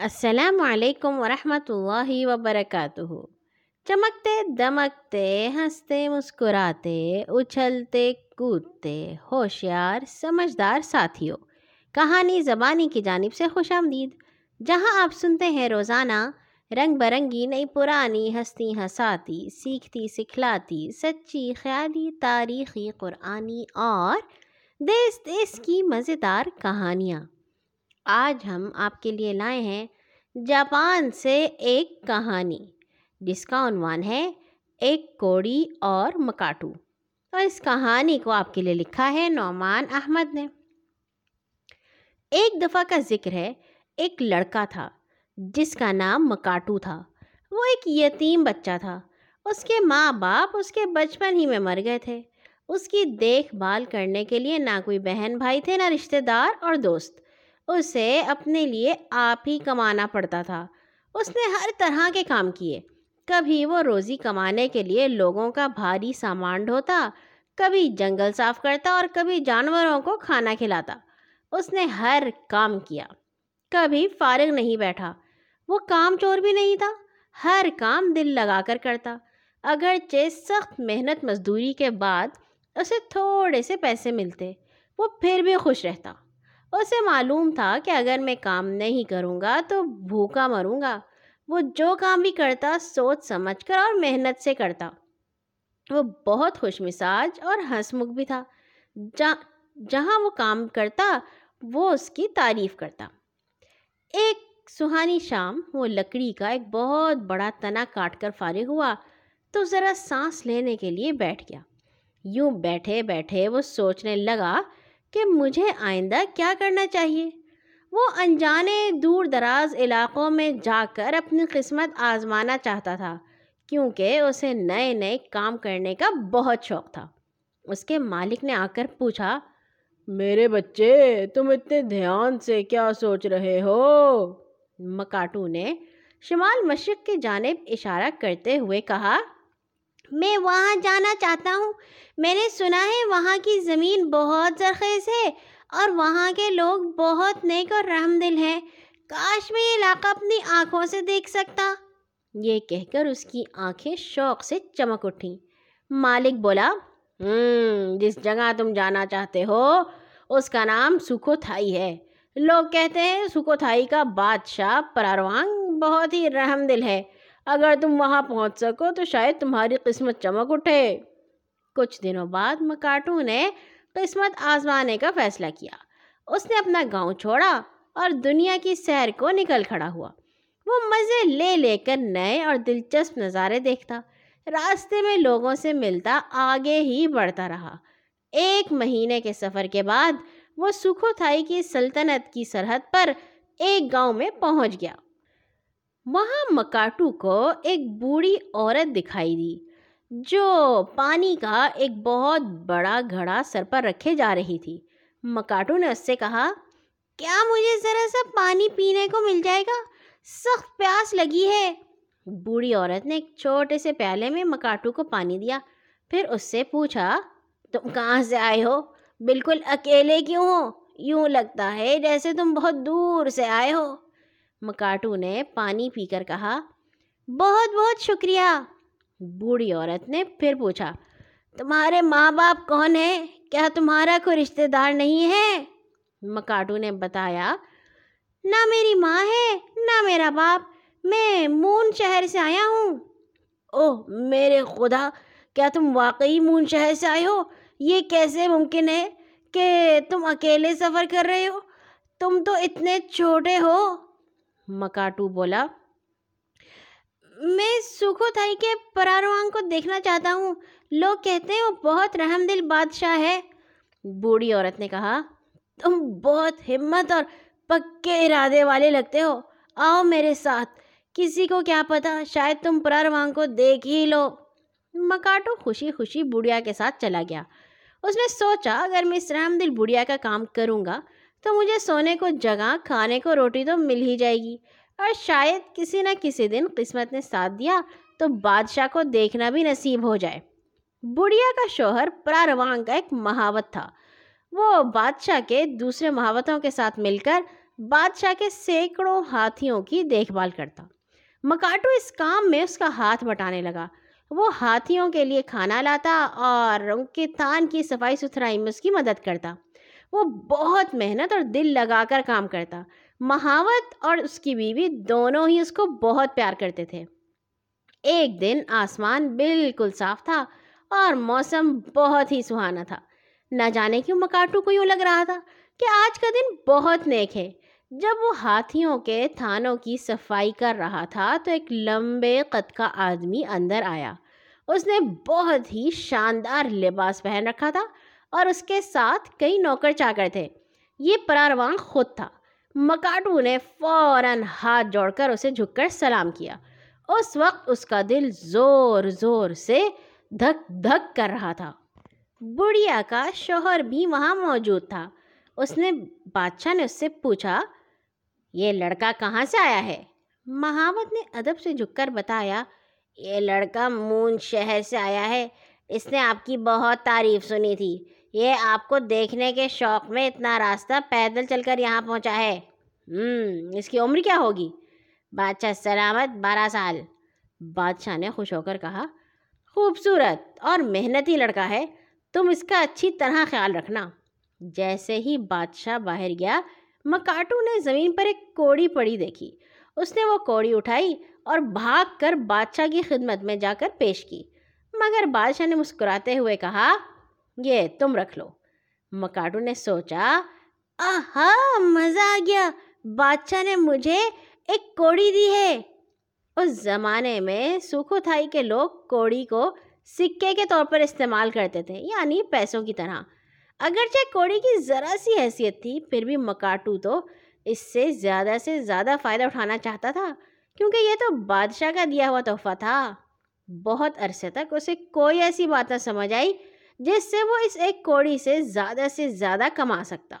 السلام علیکم ورحمۃ اللہ وبرکاتہ۔ چمکتے، دمکتے، ہنستے، مسکراتے، اچھلتے، کودتے، ہوشیار، سمجھدار ساتھیوں۔ کہانی زبانی کی جانب سے خوش آمدید۔ جہاں آپ سنتے ہیں روزانہ، رنگ برنگی، نئی پرانی، ہستی ہساتی، سیکھتی، سکھلاتی، سچی، خیالی، تاریخی، قرآنی اور دیس دیس کی مزیدار کہانیاں۔ آج ہم آپ کے لیے لائے ہیں جاپان سے ایک کہانی، جس کا عنوان ہے ایک کوڑی اور مکاٹو۔ اور اس کہانی کو آپ کے لیے لکھا ہے نعمان احمد نے۔ ایک دفعہ کا ذکر ہے، ایک لڑکا تھا جس کا نام مکاٹو تھا۔ وہ ایک یتیم بچہ تھا۔ اس کے ماں باپ اس کے بچپن ہی میں مر گئے تھے۔ اس کی دیکھ بھال کرنے کے لیے نہ کوئی بہن بھائی تھے، نہ رشتہ دار اور دوست۔ اسے اپنے لیے آپ ہی کمانا پڑتا تھا۔ اس نے ہر طرح کے کام کیے۔ کبھی وہ روزی کمانے کے لیے لوگوں کا بھاری سامان ڈھوتا، کبھی جنگل صاف کرتا اور کبھی جانوروں کو کھانا کھلاتا۔ اس نے ہر کام کیا۔ کبھی فارغ نہیں بیٹھا۔ وہ کام چور بھی نہیں تھا۔ ہر کام دل لگا کر کرتا۔ اگرچہ سخت محنت مزدوری کے بعد اسے تھوڑے سے پیسے ملتے، وہ پھر بھی خوش رہتا۔ اسے معلوم تھا کہ اگر میں کام نہیں کروں گا تو بھوکا مروں گا۔ وہ جو کام بھی کرتا سوچ سمجھ کر اور محنت سے کرتا۔ وہ بہت خوش مزاج اور ہنس مکھ بھی تھا۔ جہاں وہ کام کرتا وہ اس کی تعریف کرتا۔ ایک سہانی شام وہ لکڑی کا ایک بہت بڑا تنا کاٹ کر فارغ ہوا تو ذرا سانس لینے کے لیے بیٹھ گیا۔ یوں بیٹھے بیٹھے وہ سوچنے لگا کہ مجھے آئندہ کیا کرنا چاہیے؟ وہ انجانے دور دراز علاقوں میں جا کر اپنی قسمت آزمانا چاہتا تھا کیونکہ اسے نئے نئے کام کرنے کا بہت شوق تھا۔ اس کے مالک نے آ کر پوچھا میرے بچے تم اتنے دھیان سے کیا سوچ رہے ہو؟ مکاٹو نے شمال مشرق کی جانب اشارہ کرتے ہوئے کہا میں وہاں جانا چاہتا ہوں۔ میں نے سنا ہے وہاں کی زمین بہت زرخیز ہے اور وہاں کے لوگ بہت نیک اور رحم دل ہیں۔ کاش میں یہ علاقہ اپنی آنکھوں سے دیکھ سکتا۔ یہ کہہ کر اس کی آنکھیں شوق سے چمک اٹھیں۔ مالک بولا ہوں جس جگہ تم جانا چاہتے ہو، اس کا نام سکھو تھائی ہے۔ لوگ کہتے ہیں سکھو تھائی کا بادشاہ پراروانگ بہت ہی رحم دل ہے۔ اگر تم وہاں پہنچ سکو تو شاید تمہاری قسمت چمک اٹھے۔ کچھ دنوں بعد مکاٹو نے قسمت آزمانے کا فیصلہ کیا۔ اس نے اپنا گاؤں چھوڑا اور دنیا کی سیر کو نکل کھڑا ہوا۔ وہ مزے لے لے کر نئے اور دلچسپ نظارے دیکھتا۔ راستے میں لوگوں سے ملتا، آگے ہی بڑھتا رہا۔ ایک مہینے کے سفر کے بعد وہ سکھو تھائی کی سلطنت کی سرحد پر ایک گاؤں میں پہنچ گیا۔ وہاں مکاٹو کو ایک بوڑھی عورت دکھائی دی، جو پانی کا ایک بہت بڑا گھڑا سر پر رکھے جا رہی تھی۔ مکاٹو نے اس سے کہا، کیا مجھے ذرا سا پانی پینے کو مل جائے گا؟ سخت پیاس لگی ہے۔ بوڑھی عورت نے ایک چھوٹے سے پیالے میں مکاٹو کو پانی دیا۔ پھر اس سے پوچھا، تم کہاں سے آئے ہو؟ بالکل اکیلے کیوں ہو؟ یوں لگتا ہے جیسے تم بہت دور سے آئے ہو۔ مکاٹو نے پانی پی کر کہا، بہت بہت شکریہ۔ بوڑھی عورت نے پھر پوچھا، تمہارے ماں باپ کون ہیں؟ کیا تمہارا کوئی رشتہ دار نہیں ہے؟ مکاٹو نے بتایا، نہ میری ماں ہے، نہ میرا باپ، میں مون شہر سے آیا ہوں۔ اوہ، میرے خدا، کیا تم واقعی مون شہر سے آئے ہو؟ یہ کیسے ممکن ہے کہ تم اکیلے سفر کر رہے ہو؟ تم تو اتنے چھوٹے ہو۔ مکاٹو بولا، میں سکھو تھائی کے پراروانگ کو دیکھنا چاہتا ہوں۔ لوگ کہتے ہیں وہ بہت رحم دل بادشاہ ہے۔ بوڑھی عورت نے کہا، تم بہت ہمت اور پکے ارادے والے لگتے ہو۔ آؤ میرے ساتھ۔ کسی کو کیا پتا، شاید تم پراروانگ کو دیکھ ہی لو۔ مکاٹو خوشی خوشی بڑھیا کے ساتھ چلا گیا۔ اس نے سوچا، اگر میں اس رحم دل بڑھیا کا کام کروں گا تو مجھے سونے کو جگہ، کھانے کو روٹی تو مل ہی جائے گی۔ اور شاید کسی نہ کسی دن قسمت نے ساتھ دیا تو بادشاہ کو دیکھنا بھی نصیب ہو جائے۔ بڑھیا کا شوہر پراروانگ کا ایک محاوت تھا۔ وہ بادشاہ کے دوسرے محاوتوں کے ساتھ مل کر بادشاہ کے سینکڑوں ہاتھیوں کی دیکھ بھال کرتا۔ مکاٹو اس کام میں اس کا ہاتھ بٹانے لگا۔ وہ ہاتھیوں کے لیے کھانا لاتا اور ان کے تان کی صفائی ستھرائی میں اس کی مدد کرتا۔ وہ بہت محنت اور دل لگا کر کام کرتا۔ مہاوت اور اس کی بیوی دونوں ہی اس کو بہت پیار کرتے تھے۔ ایک دن آسمان بالکل صاف تھا اور موسم بہت ہی سہانا تھا۔ نہ جانے کیوں مکاٹو کو یوں لگ رہا تھا کہ آج کا دن بہت نیک ہے۔ جب وہ ہاتھیوں کے تھانوں کی صفائی کر رہا تھا تو ایک لمبے قد کا آدمی اندر آیا۔ اس نے بہت ہی شاندار لباس پہن رکھا تھا اور اس کے ساتھ کئی نوکر چاکر تھے۔ یہ پراروان خود تھا۔ مکاٹو نے فوراً ہاتھ جوڑ کر اسے جھک کر سلام کیا۔ اس وقت اس کا دل زور زور سے دھک دھک کر رہا تھا۔ بڑھیا کا شوہر بھی وہاں موجود تھا۔ اس نے بادشاہ نے اس سے پوچھا، یہ لڑکا کہاں سے آیا ہے؟ مہاوت نے ادب سے جھک کر بتایا، یہ لڑکا مون شہر سے آیا ہے۔ اس نے آپ کی بہت تعریف سنی تھی۔ یہ آپ کو دیکھنے کے شوق میں اتنا راستہ پیدل چل کر یہاں پہنچا ہے۔ اس کی عمر کیا ہوگی؟ بادشاہ سلامت بارہ سال۔ بادشاہ نے خوش ہو کر کہا، خوبصورت اور محنتی لڑکا ہے، تم اس کا اچھی طرح خیال رکھنا۔ جیسے ہی بادشاہ باہر گیا، مکاٹو نے زمین پر ایک کوڑی پڑی دیکھی۔ اس نے وہ کوڑی اٹھائی اور بھاگ کر بادشاہ کی خدمت میں جا کر پیش کی۔ مگر بادشاہ نے مسکراتے ہوئے کہا یہ تم رکھ لو۔ مکاٹو نے سوچا، آہا، مزہ آ گیا۔ بادشاہ نے مجھے ایک کوڑی دی ہے۔ اس زمانے میں سوکھو تھائی کے لوگ کوڑی کو سکے کے طور پر استعمال کرتے تھے یعنی پیسوں کی طرح۔ اگرچہ کوڑی کی ذرا سی حیثیت تھی، پھر بھی مکاٹو تو اس سے زیادہ سے زیادہ فائدہ اٹھانا چاہتا تھا، کیونکہ یہ تو بادشاہ کا دیا ہوا تحفہ تھا۔ بہت عرصے تک اسے کوئی ایسی بات نہ سمجھ آئی جس سے وہ اس ایک کوڑی سے زیادہ سے زیادہ کما سکتا۔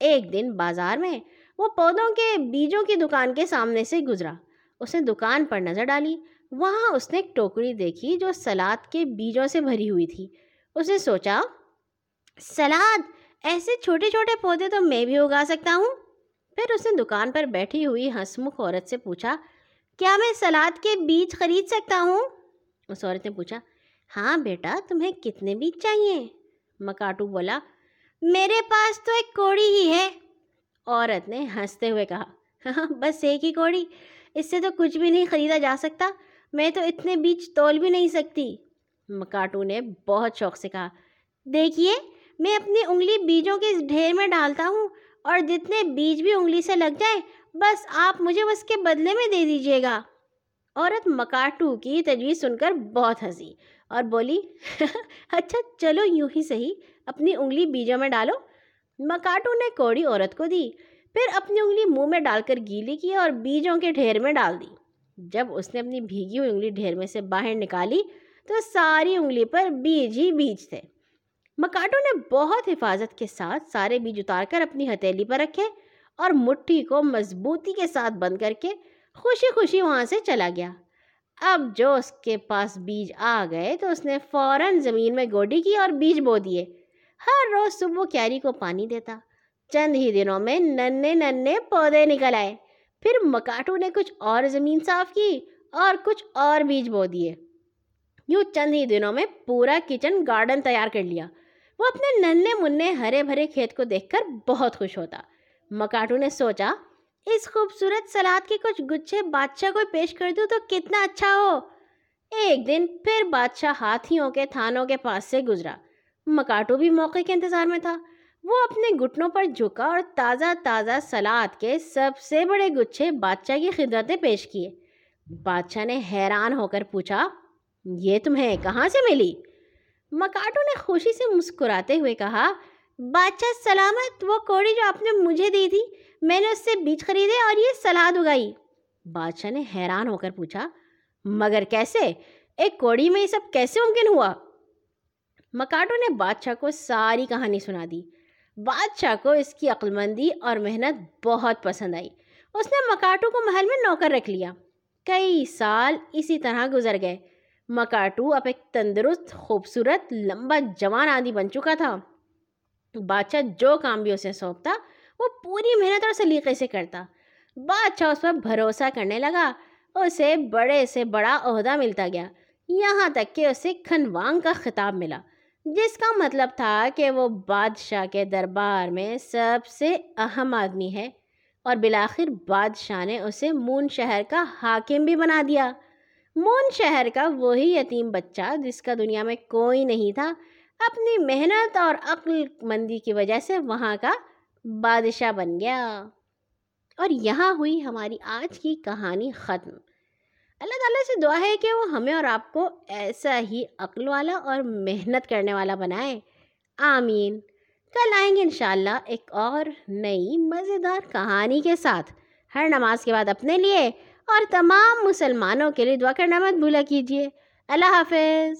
ایک دن بازار میں وہ پودوں کے بیجوں کی دکان کے سامنے سے گزرا۔ اس نے دکان پر نظر ڈالی۔ وہاں اس نے ایک ٹوکری دیکھی جو سلاد کے بیجوں سے بھری ہوئی تھی۔ اس نے سوچا، سلاد، ایسے چھوٹے چھوٹے پودے تو میں بھی اگا سکتا ہوں۔ پھر اس نے دکان پر بیٹھی ہوئی ہنسمکھ عورت سے پوچھا، کیا میں سلاد کے بیج خرید سکتا ہوں؟ اس عورت نے پوچھا ہاں بیٹا، تمہیں کتنے بیج چاہیے۔ مکاٹو بولا، میرے پاس تو ایک کوڑی ہی ہے۔ عورت نے ہنستے ہوئے کہا ہاں بس ایک ہی کوڑی۔ اس سے تو کچھ بھی نہیں خریدا جا سکتا۔ میں تو اتنے بیج تول بھی نہیں سکتی۔ مکاٹو نے بہت شوق سے کہا، دیکھیے، میں اپنی انگلی بیجوں کے ڈھیر میں ڈالتا ہوں اور جتنے بیج بھی انگلی سے لگ جائیں، بس آپ مجھے اس کے بدلے میں دے دیجیے گا۔ عورت مکاٹو کی تجویز سن کر بہت ہنسی۔ اور بولی اچھا چلو یوں ہی صحیح، اپنی انگلی بیجوں میں ڈالو۔ مکاٹو نے کوڑی عورت کو دی، پھر اپنی انگلی منہ میں ڈال کر گیلی کی اور بیجوں کے ڈھیر میں ڈال دی۔ جب اس نے اپنی بھیگی ہوئی انگلی ڈھیر میں سے باہر نکالی، تو ساری انگلی پر بیج ہی بیج تھے۔ مکاٹو نے بہت حفاظت کے ساتھ سارے بیج اتار کر اپنی ہتھیلی پر رکھے اور مٹھی کو مضبوطی کے ساتھ بند کر کے خوشی خوشی وہاں سے چلا گیا۔ اب جو اس کے پاس بیج آ گئے تو اس نے فوراً زمین میں گوڈی کی اور بیج بو دیے۔ ہر روز صبح کیاری کو پانی دیتا۔ چند ہی دنوں میں ننے ننے پودے نکل آئے۔ پھر مکاٹو نے کچھ اور زمین صاف کی اور کچھ اور بیج بو دیے۔ یوں چند ہی دنوں میں پورا کچن گارڈن تیار کر لیا۔ وہ اپنے ننے منع ہرے بھرے کھیت کو دیکھ کر بہت خوش ہوتا۔ مکاٹو نے سوچا اس خوبصورت سلاد کے کچھ گچھے بادشاہ کو پیش کر دوں تو کتنا اچھا ہو۔ ایک دن پھر بادشاہ ہاتھیوں کے تھانوں کے پاس سے گزرا۔ مکاٹو بھی موقع کے انتظار میں تھا۔ وہ اپنے گھٹنوں پر جھکا اور تازہ تازہ سلاد کے سب سے بڑے گچھے بادشاہ کی خدمتیں پیش کیے۔ بادشاہ نے حیران ہو کر پوچھا، یہ تمہیں کہاں سے ملی؟ مکاٹو نے خوشی سے مسکراتے ہوئے کہا بادشاہ سلامت، وہ کوڑی جو آپ نے مجھے دی تھی، میں نے اس سے بیج خریدے اور یہ سلاد اگائی۔ بادشاہ نے حیران ہو کر پوچھا، مگر کیسے؟ ایک کوڑی میں یہ سب کیسے ممکن ہوا؟ مکاٹو نے بادشاہ کو ساری کہانی سنا دی۔ بادشاہ کو اس کی عقلمندی اور محنت بہت پسند آئی۔ اس نے مکاٹو کو محل میں نوکر رکھ لیا۔ کئی سال اسی طرح گزر گئے۔ مکاٹو اب ایک تندرست، خوبصورت، لمبا جوان آدھی بن چکا تھا۔ بادشاہ جو کام بھی اسے سونپتا، وہ پوری محنت اور سلیقے سے کرتا۔ بادشاہ اس پر بھروسہ کرنے لگا، اسے بڑے سے بڑا عہدہ ملتا گیا۔ یہاں تک کہ اسے کھنوانگ کا خطاب ملا، جس کا مطلب تھا کہ وہ بادشاہ کے دربار میں سب سے اہم آدمی ہے۔ اور بالآخر بادشاہ نے اسے مون شہر کا حاکم بھی بنا دیا۔ مون شہر کا وہی یتیم بچہ جس کا دنیا میں کوئی نہیں تھا اپنی محنت اور عقل مندی کی وجہ سے وہاں کا بادشاہ بن گیا۔ اور یہاں ہوئی ہماری آج کی کہانی ختم۔ اللہ تعالیٰ سے دعا ہے کہ وہ ہمیں اور آپ کو ایسا ہی عقل والا اور محنت کرنے والا بنائے۔ آمین۔ کل آئیں گے انشاءاللہ ایک اور نئی مزیدار کہانی کے ساتھ۔ ہر نماز کے بعد اپنے لیے اور تمام مسلمانوں کے لیے دعا کرنا مت بھولا کیجیے۔ اللہ حافظ۔